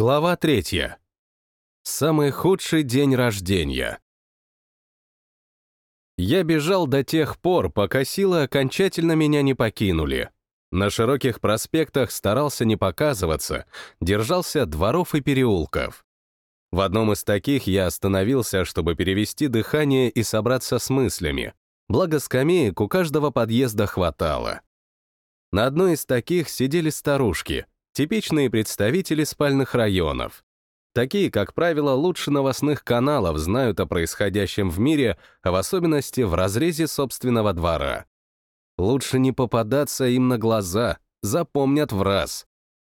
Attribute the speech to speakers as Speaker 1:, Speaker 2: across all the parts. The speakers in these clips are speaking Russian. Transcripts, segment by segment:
Speaker 1: Глава третья. Самый худший день рождения. Я бежал до тех пор, пока силы окончательно меня не покинули. На широких проспектах старался не показываться, держался дворов и переулков. В одном из таких я остановился, чтобы перевести дыхание и собраться с мыслями. Благо скамеек у каждого подъезда хватало. На одной из таких сидели старушки — типичные представители спальных районов. Такие, как правило, лучше новостных каналов знают о происходящем в мире, в особенности в разрезе собственного двора. Лучше не попадаться им на глаза, запомнят в раз.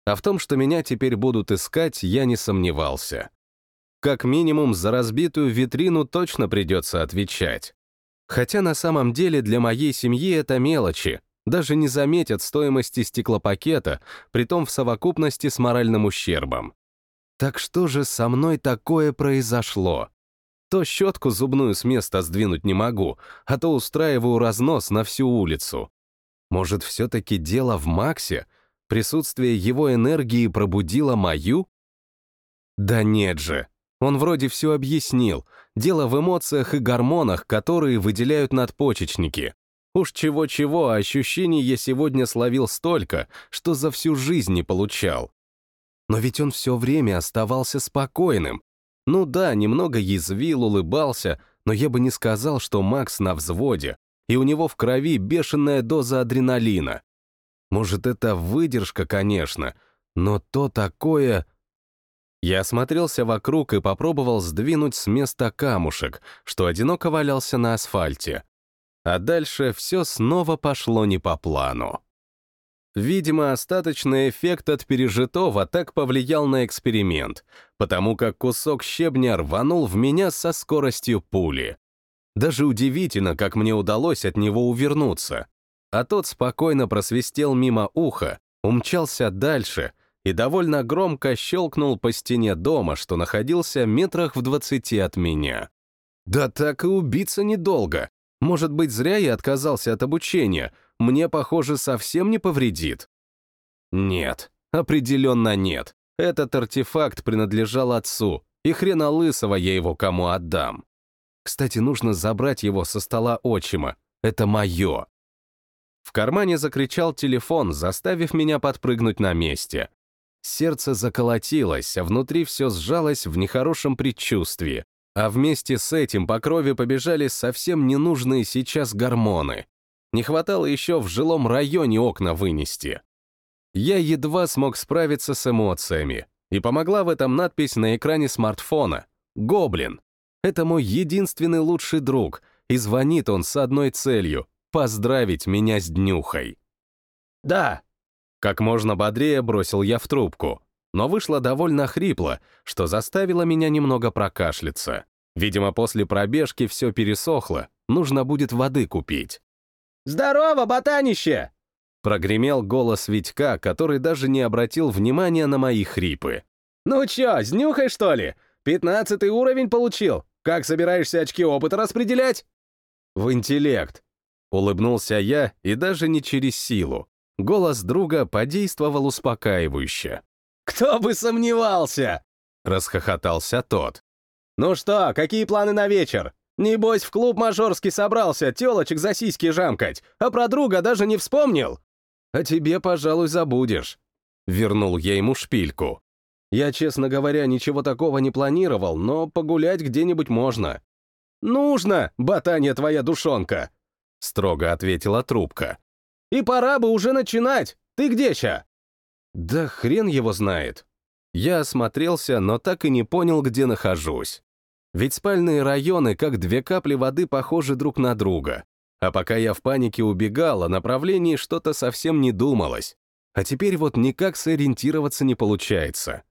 Speaker 1: А в том, что меня теперь будут искать, я не сомневался. Как минимум, за разбитую витрину точно придется отвечать. Хотя на самом деле для моей семьи это мелочи, даже не заметят стоимости стеклопакета, притом в совокупности с моральным ущербом. Так что же со мной такое произошло? То щетку зубную с места сдвинуть не могу, а то устраиваю разнос на всю улицу. Может, все-таки дело в Максе? Присутствие его энергии пробудило мою? Да нет же. Он вроде все объяснил. Дело в эмоциях и гормонах, которые выделяют надпочечники. Уж чего-чего, а ощущений я сегодня словил столько, что за всю жизнь не получал. Но ведь он все время оставался спокойным. Ну да, немного язвил, улыбался, но я бы не сказал, что Макс на взводе, и у него в крови бешеная доза адреналина. Может, это выдержка, конечно, но то такое... Я осмотрелся вокруг и попробовал сдвинуть с места камушек, что одиноко валялся на асфальте. А дальше все снова пошло не по плану. Видимо, остаточный эффект от пережитого так повлиял на эксперимент, потому как кусок щебня рванул в меня со скоростью пули. Даже удивительно, как мне удалось от него увернуться. А тот спокойно просвистел мимо уха, умчался дальше и довольно громко щелкнул по стене дома, что находился метрах в двадцати от меня. Да так и убиться недолго. Может быть, зря я отказался от обучения. Мне, похоже, совсем не повредит. Нет, определенно нет. Этот артефакт принадлежал отцу, и хрена лысого я его кому отдам. Кстати, нужно забрать его со стола отчима. Это мое. В кармане закричал телефон, заставив меня подпрыгнуть на месте. Сердце заколотилось, а внутри все сжалось в нехорошем предчувствии. А вместе с этим по крови побежали совсем ненужные сейчас гормоны. Не хватало еще в жилом районе окна вынести. Я едва смог справиться с эмоциями, и помогла в этом надпись на экране смартфона. «Гоблин». Это мой единственный лучший друг, и звонит он с одной целью — поздравить меня с днюхой. «Да». Как можно бодрее бросил я в трубку но вышло довольно хрипло, что заставило меня немного прокашляться. Видимо, после пробежки все пересохло, нужно будет воды купить.
Speaker 2: «Здорово, ботанище!»
Speaker 1: Прогремел голос Витька, который даже не обратил внимания на мои хрипы.
Speaker 2: «Ну чё, снюхай, что ли? Пятнадцатый уровень получил. Как собираешься очки опыта распределять?»
Speaker 1: «В интеллект», — улыбнулся я, и даже не через силу. Голос друга подействовал успокаивающе.
Speaker 2: «Кто бы сомневался!» — расхохотался тот. «Ну что, какие планы на вечер? Небось, в клуб мажорский собрался телочек за сиськи жамкать, а про друга даже не вспомнил?»
Speaker 1: «А тебе, пожалуй, забудешь». Вернул я ему шпильку. Я, честно говоря, ничего такого не планировал, но погулять где-нибудь можно.
Speaker 2: «Нужно, ботанья твоя душонка!»
Speaker 1: — строго ответила трубка.
Speaker 2: «И пора бы уже начинать! Ты где ща?»
Speaker 1: Да хрен его знает. Я осмотрелся, но так и не понял, где нахожусь. Ведь спальные районы, как две капли воды, похожи друг на друга. А пока я в панике убегал, о направлении что-то совсем не думалось. А теперь вот никак сориентироваться не получается.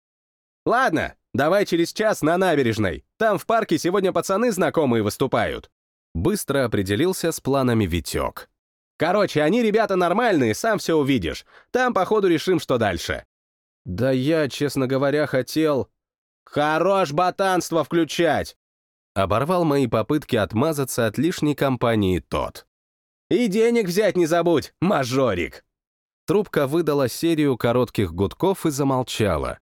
Speaker 2: «Ладно, давай через час на набережной. Там в парке сегодня пацаны знакомые выступают».
Speaker 1: Быстро определился с планами Витек.
Speaker 2: Короче, они ребята нормальные, сам все увидишь. Там, походу, решим, что дальше.
Speaker 1: Да я, честно говоря, хотел...
Speaker 2: Хорош ботанство включать!
Speaker 1: Оборвал мои попытки отмазаться от лишней компании тот.
Speaker 2: И денег взять не забудь, мажорик!
Speaker 1: Трубка выдала серию коротких гудков и замолчала.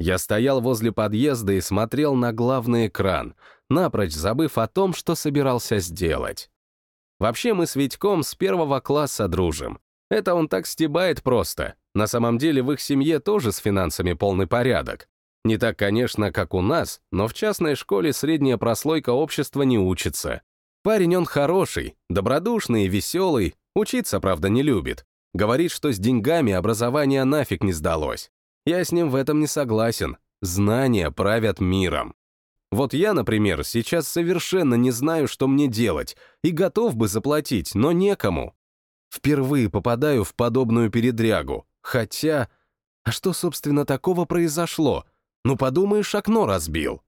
Speaker 1: Я стоял возле подъезда и смотрел на главный экран, напрочь забыв о том, что собирался сделать. Вообще мы с Витьком с первого класса дружим. Это он так стебает просто. На самом деле в их семье тоже с финансами полный порядок. Не так, конечно, как у нас, но в частной школе средняя прослойка общества не учится. Парень он хороший, добродушный веселый, учиться, правда, не любит. Говорит, что с деньгами образование нафиг не сдалось. Я с ним в этом не согласен. Знания правят миром. Вот я, например, сейчас совершенно не знаю, что мне делать, и готов бы заплатить, но некому. Впервые попадаю в подобную передрягу, хотя... А что, собственно, такого произошло? Ну, подумаешь, окно разбил.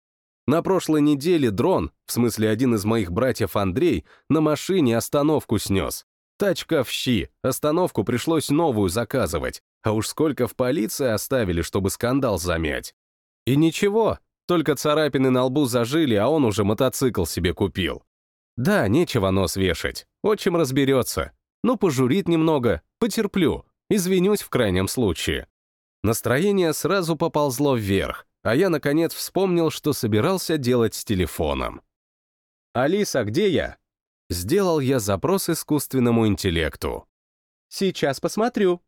Speaker 1: На прошлой неделе дрон, в смысле один из моих братьев Андрей, на машине остановку снес. Тачка в щи, остановку пришлось новую заказывать, а уж сколько в полиции оставили, чтобы скандал замять. И ничего, только царапины на лбу зажили, а он уже мотоцикл себе купил. Да, нечего нос вешать, отчим разберется. Ну, пожурит немного, потерплю, извинюсь в крайнем случае. Настроение сразу поползло вверх, а я, наконец, вспомнил, что собирался делать с телефоном. «Алиса, где я?» Сделал я запрос искусственному интеллекту. «Сейчас посмотрю».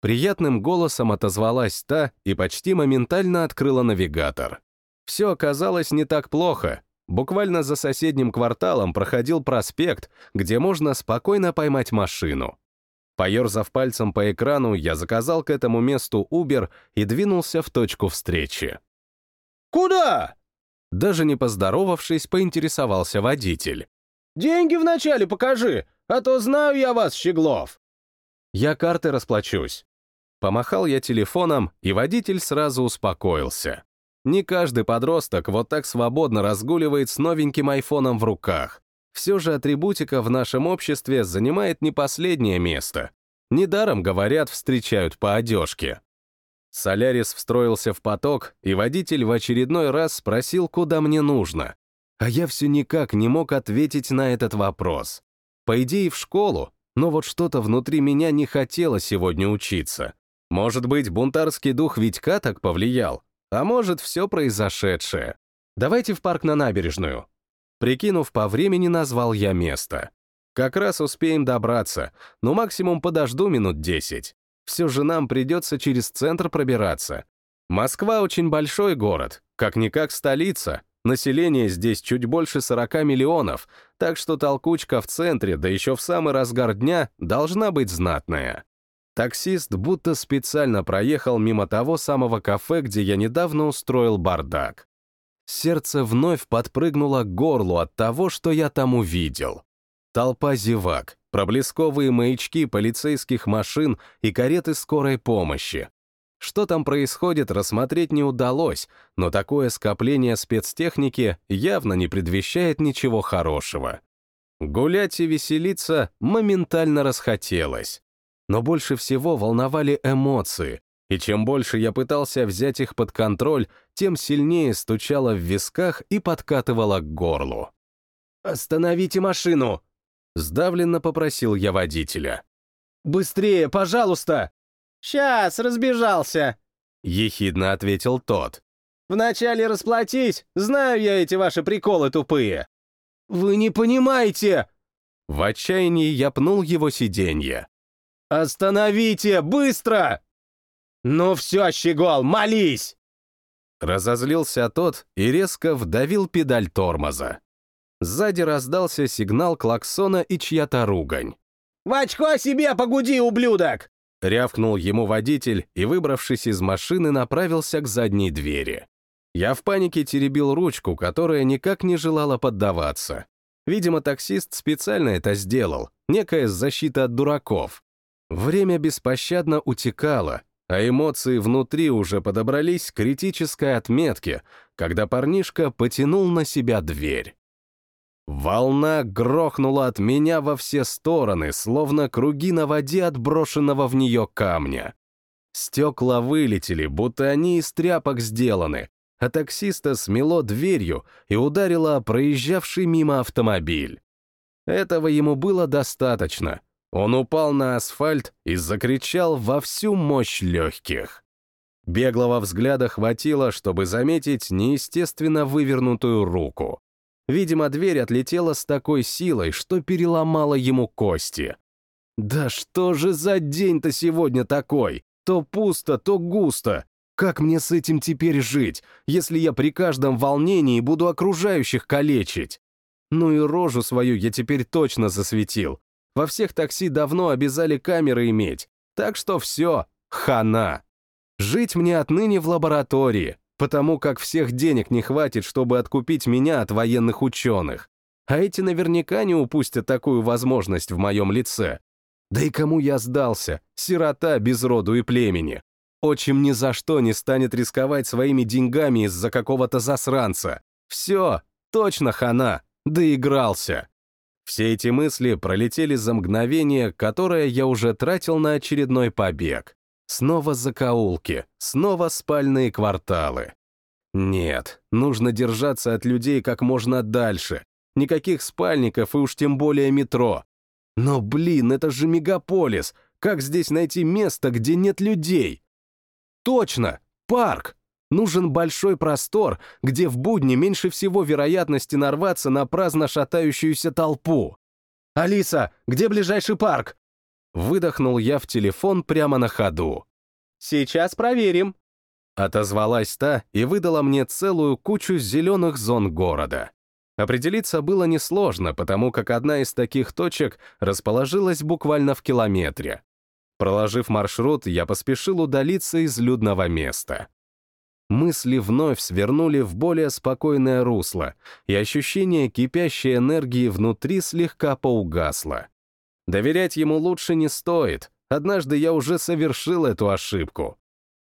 Speaker 1: Приятным голосом отозвалась та и почти моментально открыла навигатор. Все оказалось не так плохо. Буквально за соседним кварталом проходил проспект, где можно спокойно поймать машину. Поерзав пальцем по экрану, я заказал к этому месту Uber и двинулся в точку встречи.
Speaker 2: «Куда?»
Speaker 1: Даже не поздоровавшись, поинтересовался водитель.
Speaker 2: Деньги вначале покажи, а то знаю я вас, Щеглов.
Speaker 1: Я карты расплачусь. Помахал я телефоном, и водитель сразу успокоился. Не каждый подросток вот так свободно разгуливает с новеньким айфоном в руках. Все же атрибутика в нашем обществе занимает не последнее место. Недаром, говорят, встречают по одежке. Солярис встроился в поток, и водитель в очередной раз спросил, куда мне нужно. А я все никак не мог ответить на этот вопрос. По идее, в школу, но вот что-то внутри меня не хотело сегодня учиться. Может быть, бунтарский дух Витька так повлиял, а может, все произошедшее. Давайте в парк на набережную. Прикинув по времени, назвал я место. Как раз успеем добраться, но максимум подожду минут десять. Все же нам придется через центр пробираться. Москва очень большой город, как-никак столица, Население здесь чуть больше 40 миллионов, так что толкучка в центре, да еще в самый разгар дня, должна быть знатная. Таксист будто специально проехал мимо того самого кафе, где я недавно устроил бардак. Сердце вновь подпрыгнуло к горлу от того, что я там увидел. Толпа зевак, проблесковые маячки полицейских машин и кареты скорой помощи, что там происходит, рассмотреть не удалось, но такое скопление спецтехники явно не предвещает ничего хорошего. Гулять и веселиться моментально расхотелось. Но больше всего волновали эмоции, и чем больше я пытался взять их под контроль, тем сильнее стучало в висках и подкатывало к горлу. «Остановите машину!» — сдавленно попросил я водителя. «Быстрее, пожалуйста!»
Speaker 2: «Сейчас, разбежался!»
Speaker 1: — ехидно ответил тот.
Speaker 2: «Вначале расплатись, знаю я эти ваши приколы тупые!» «Вы не понимаете!»
Speaker 1: В отчаянии я пнул его сиденье.
Speaker 2: «Остановите, быстро!» «Ну все, щегол, молись!»
Speaker 1: Разозлился тот и резко вдавил педаль тормоза. Сзади раздался сигнал клаксона и чья-то ругань.
Speaker 2: «В очко себе погуди, ублюдок!»
Speaker 1: Рявкнул ему водитель и, выбравшись из машины, направился к задней двери. Я в панике теребил ручку, которая никак не желала поддаваться. Видимо, таксист специально это сделал, некая защита от дураков. Время беспощадно утекало, а эмоции внутри уже подобрались к критической отметке, когда парнишка потянул на себя дверь. Волна грохнула от меня во все стороны, словно круги на воде от брошенного в нее камня. Стекла вылетели, будто они из тряпок сделаны, а таксиста смело дверью и ударило проезжавший мимо автомобиль. Этого ему было достаточно. Он упал на асфальт и закричал во всю мощь легких. Беглого взгляда хватило, чтобы заметить неестественно вывернутую руку. Видимо, дверь отлетела с такой силой, что переломала ему кости. Да что же за день-то сегодня такой? То пусто, то густо. Как мне с этим теперь жить, если я при каждом волнении буду окружающих калечить? Ну и рожу свою я теперь точно засветил. Во всех такси давно обязали камеры иметь. Так что все, хана. Жить мне отныне в лаборатории, потому как всех денег не хватит, чтобы откупить меня от военных ученых. А эти наверняка не упустят такую возможность в моем лице. Да и кому я сдался? Сирота без роду и племени. Отчим ни за что не станет рисковать своими деньгами из-за какого-то засранца. Все, точно хана, доигрался. Все эти мысли пролетели за мгновение, которое я уже тратил на очередной побег. Снова закоулки, снова спальные кварталы. Нет, нужно держаться от людей как можно дальше. Никаких спальников и уж тем более метро. Но, блин, это же мегаполис. Как здесь найти место, где нет людей? Точно! Парк! Нужен большой простор, где в будни меньше всего вероятности нарваться на праздно шатающуюся толпу. «Алиса, где ближайший парк?» Выдохнул я в телефон прямо на ходу. «Сейчас проверим», — отозвалась та и выдала мне целую кучу зеленых зон города. Определиться было несложно, потому как одна из таких точек расположилась буквально в километре. Проложив маршрут, я поспешил удалиться из людного места. Мысли вновь свернули в более спокойное русло, и ощущение кипящей энергии внутри слегка поугасло. Доверять ему лучше не стоит, однажды я уже совершил эту ошибку.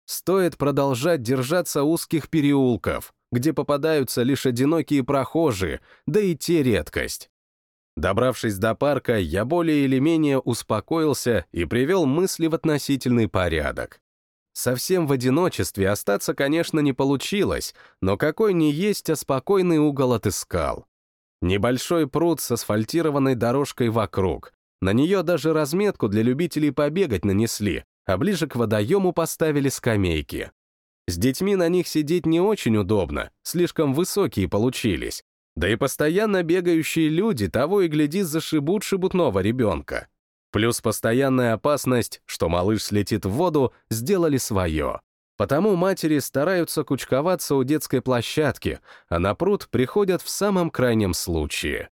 Speaker 1: Стоит продолжать держаться узких переулков, где попадаются лишь одинокие прохожие, да и те редкость. Добравшись до парка, я более или менее успокоился и привел мысли в относительный порядок. Совсем в одиночестве остаться, конечно, не получилось, но какой ни есть, а спокойный угол отыскал. Небольшой пруд с асфальтированной дорожкой вокруг. На нее даже разметку для любителей побегать нанесли, а ближе к водоему поставили скамейки. С детьми на них сидеть не очень удобно, слишком высокие получились. Да и постоянно бегающие люди того и гляди зашибут шебутного ребенка. Плюс постоянная опасность, что малыш слетит в воду, сделали свое. Потому матери стараются кучковаться у детской площадки, а на пруд приходят в самом крайнем случае.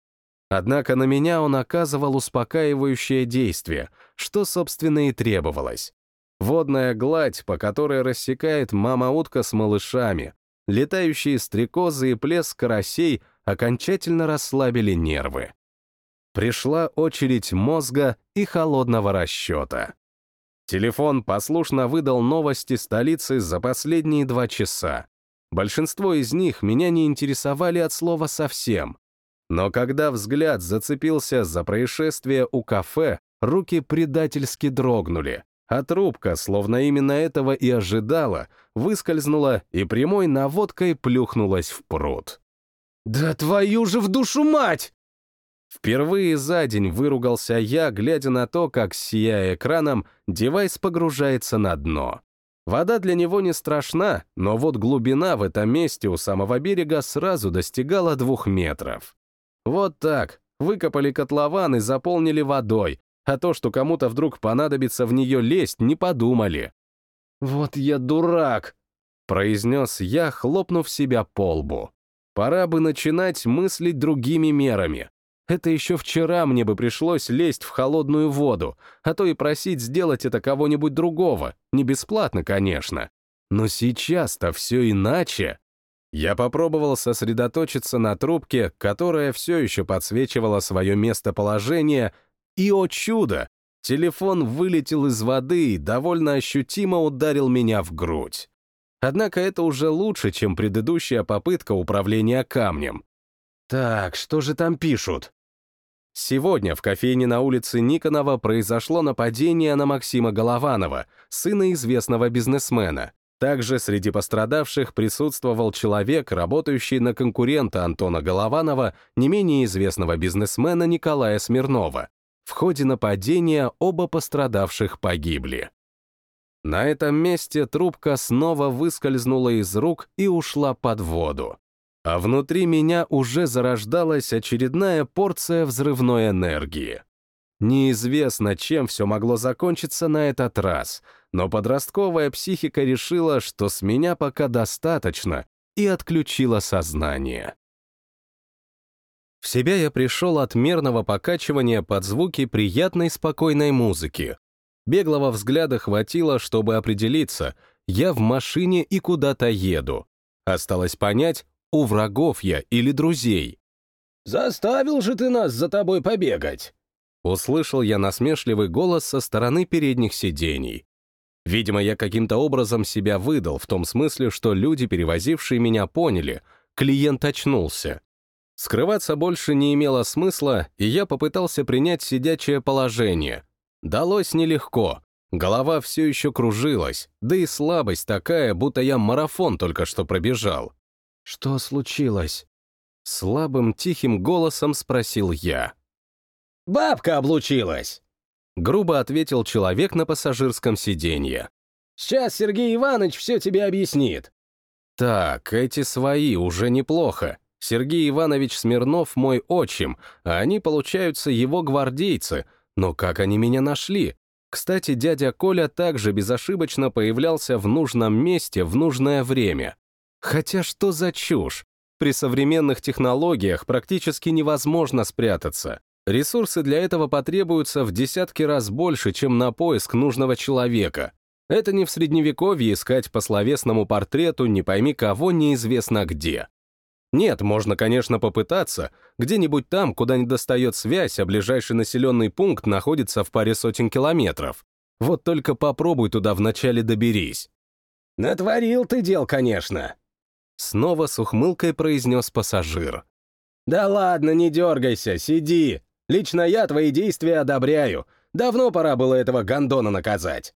Speaker 1: Однако на меня он оказывал успокаивающее действие, что, собственно, и требовалось. Водная гладь, по которой рассекает мама-утка с малышами, летающие стрекозы и плеск карасей окончательно расслабили нервы. Пришла очередь мозга и холодного расчета. Телефон послушно выдал новости столицы за последние два часа. Большинство из них меня не интересовали от слова совсем. Но когда взгляд зацепился за происшествие у кафе, руки предательски дрогнули а трубка, словно именно этого и ожидала, выскользнула и прямой наводкой плюхнулась в пруд. «Да твою же в душу мать!» Впервые за день выругался я, глядя на то, как, сияя экраном, девайс погружается на дно. Вода для него не страшна, но вот глубина в этом месте у самого берега сразу достигала двух метров. Вот так, выкопали котлован и заполнили водой, а то, что кому-то вдруг понадобится в нее лезть, не подумали. «Вот я дурак!» — произнес я, хлопнув себя по лбу. «Пора бы начинать мыслить другими мерами. Это еще вчера мне бы пришлось лезть в холодную воду, а то и просить сделать это кого-нибудь другого, не бесплатно, конечно. Но сейчас-то все иначе». Я попробовал сосредоточиться на трубке, которая все еще подсвечивала свое местоположение, и, о чудо, телефон вылетел из воды и довольно ощутимо ударил меня в грудь. Однако это уже лучше, чем предыдущая попытка управления камнем. Так, что же там пишут? Сегодня в кофейне на улице Никонова произошло нападение на Максима Голованова, сына известного бизнесмена. Также среди пострадавших присутствовал человек, работающий на конкурента Антона Голованова, не менее известного бизнесмена Николая Смирнова. В ходе нападения оба пострадавших погибли. На этом месте трубка снова выскользнула из рук и ушла под воду. А внутри меня уже зарождалась очередная порция взрывной энергии. Неизвестно, чем все могло закончиться на этот раз, но подростковая психика решила, что с меня пока достаточно, и отключила сознание. В себя я пришел от мерного покачивания под звуки приятной спокойной музыки. Беглого взгляда хватило, чтобы определиться, я в машине и куда-то еду. Осталось понять, у врагов я или друзей.
Speaker 2: «Заставил же ты нас за тобой побегать!»
Speaker 1: Услышал я насмешливый голос со стороны передних сидений. Видимо, я каким-то образом себя выдал, в том смысле, что люди, перевозившие меня, поняли, клиент очнулся. Скрываться больше не имело смысла, и я попытался принять сидячее положение. Далось нелегко. Голова все еще кружилась, да и слабость такая, будто я марафон только что пробежал. «Что случилось?» Слабым, тихим голосом спросил я.
Speaker 2: «Бабка облучилась!»
Speaker 1: Грубо ответил человек на пассажирском сиденье.
Speaker 2: «Сейчас Сергей Иванович все тебе объяснит».
Speaker 1: Так, эти свои уже неплохо. Сергей Иванович Смирнов мой отчим, а они, получаются, его гвардейцы. Но как они меня нашли? Кстати, дядя Коля также безошибочно появлялся в нужном месте в нужное время. Хотя что за чушь? При современных технологиях практически невозможно спрятаться. Ресурсы для этого потребуются в десятки раз больше, чем на поиск нужного человека. Это не в средневековье искать по словесному портрету не пойми кого неизвестно где. Нет, можно, конечно, попытаться, где-нибудь там, куда не достает связь, а ближайший населенный пункт находится в паре сотен километров. Вот только попробуй туда вначале доберись.
Speaker 2: «Натворил ты дел, конечно», —
Speaker 1: снова с ухмылкой произнес пассажир.
Speaker 2: «Да ладно, не дергайся, сиди. Лично я твои действия одобряю. Давно пора было этого гондона наказать».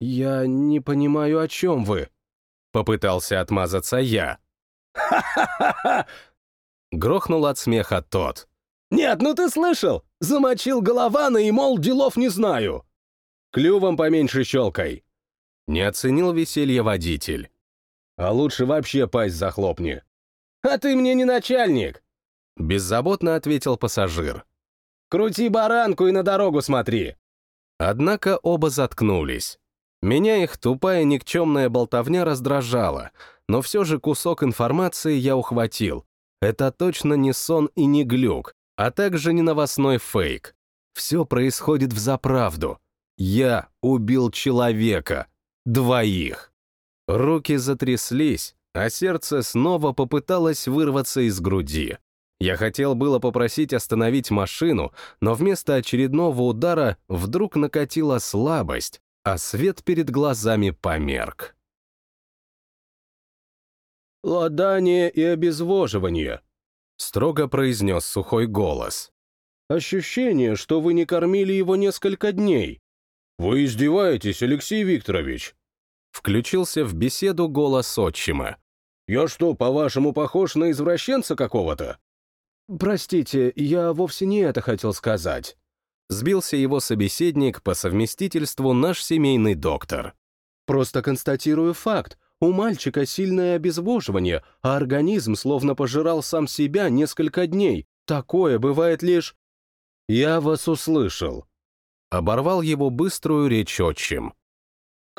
Speaker 1: «Я не понимаю, о чем вы», — попытался отмазаться я.
Speaker 2: «Ха-ха-ха-ха!»
Speaker 1: Грохнул от смеха тот.
Speaker 2: «Нет, ну ты слышал? Замочил Голована и, мол, делов не знаю. Клювом поменьше щелкай».
Speaker 1: Не оценил веселье водитель.
Speaker 2: «А лучше вообще пасть захлопни». «А ты мне не начальник!»
Speaker 1: Беззаботно ответил пассажир.
Speaker 2: «Крути баранку и на дорогу смотри!»
Speaker 1: Однако оба заткнулись. Меня их тупая никчемная болтовня раздражала, но все же кусок информации я ухватил. Это точно не сон и не глюк, а также не новостной фейк. Все происходит в заправду. Я убил человека. Двоих. Руки затряслись, а сердце снова попыталось вырваться из груди. Я хотел было попросить остановить машину, но вместо очередного удара вдруг накатила слабость, а свет перед глазами померк.
Speaker 2: «Ладание и обезвоживание», — строго произнес сухой голос. «Ощущение, что вы не кормили его несколько дней. Вы издеваетесь, Алексей Викторович?»
Speaker 1: Включился в беседу голос отчима.
Speaker 2: «Я что, по-вашему, похож на извращенца какого-то?»
Speaker 1: «Простите, я вовсе не это хотел сказать». Сбился его собеседник по совместительству наш семейный доктор. «Просто констатирую факт. У мальчика сильное обезвоживание, а организм словно пожирал сам себя несколько дней. Такое бывает лишь...» «Я вас услышал». Оборвал его быструю речь отчим.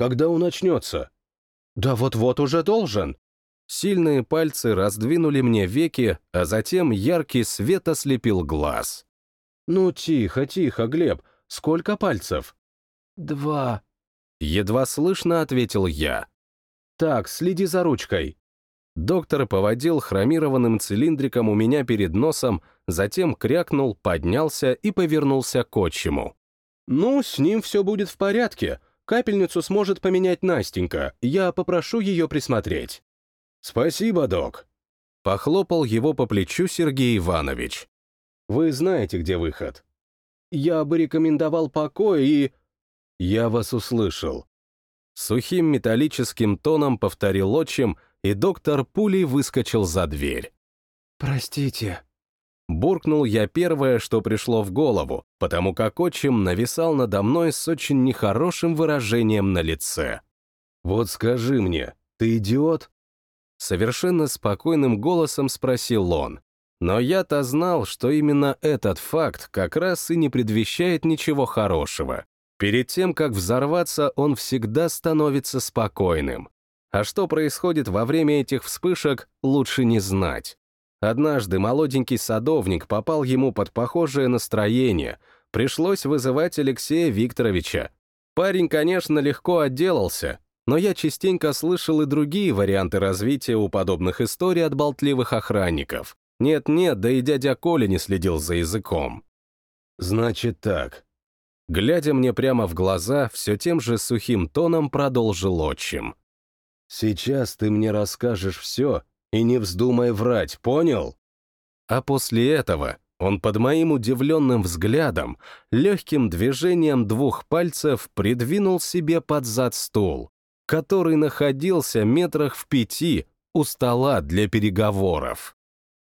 Speaker 2: «Когда он начнется?»
Speaker 1: «Да вот-вот уже должен». Сильные пальцы раздвинули мне веки, а затем яркий свет ослепил глаз. «Ну, тихо, тихо, Глеб. Сколько пальцев?» «Два». Едва слышно ответил я. «Так, следи за ручкой». Доктор поводил хромированным цилиндриком у меня перед носом, затем крякнул, поднялся и повернулся к отчиму. «Ну, с ним все будет в порядке. Капельницу сможет поменять Настенька. Я попрошу ее присмотреть».
Speaker 2: «Спасибо, док», —
Speaker 1: похлопал его по плечу Сергей Иванович.
Speaker 2: «Вы знаете, где выход».
Speaker 1: «Я бы рекомендовал покой и...» «Я вас услышал». Сухим металлическим тоном повторил отчим, и доктор пулей выскочил за дверь. «Простите». Буркнул я первое, что пришло в голову, потому как отчим нависал надо мной с очень нехорошим выражением на лице. «Вот скажи мне, ты идиот?» Совершенно спокойным голосом спросил он. Но я-то знал, что именно этот факт как раз и не предвещает ничего хорошего. Перед тем, как взорваться, он всегда становится спокойным. А что происходит во время этих вспышек, лучше не знать. Однажды молоденький садовник попал ему под похожее настроение. Пришлось вызывать Алексея Викторовича. Парень, конечно, легко отделался, но я частенько слышал и другие варианты развития у подобных историй от болтливых охранников. Нет-нет, да и дядя Коля не следил за языком. «Значит так». Глядя мне прямо в глаза, все тем же сухим тоном продолжил отчим. «Сейчас ты мне расскажешь все, и не вздумай врать, понял? А после этого он под моим удивленным взглядом легким движением двух пальцев придвинул себе под зад стул, который находился метрах в пяти у стола для переговоров.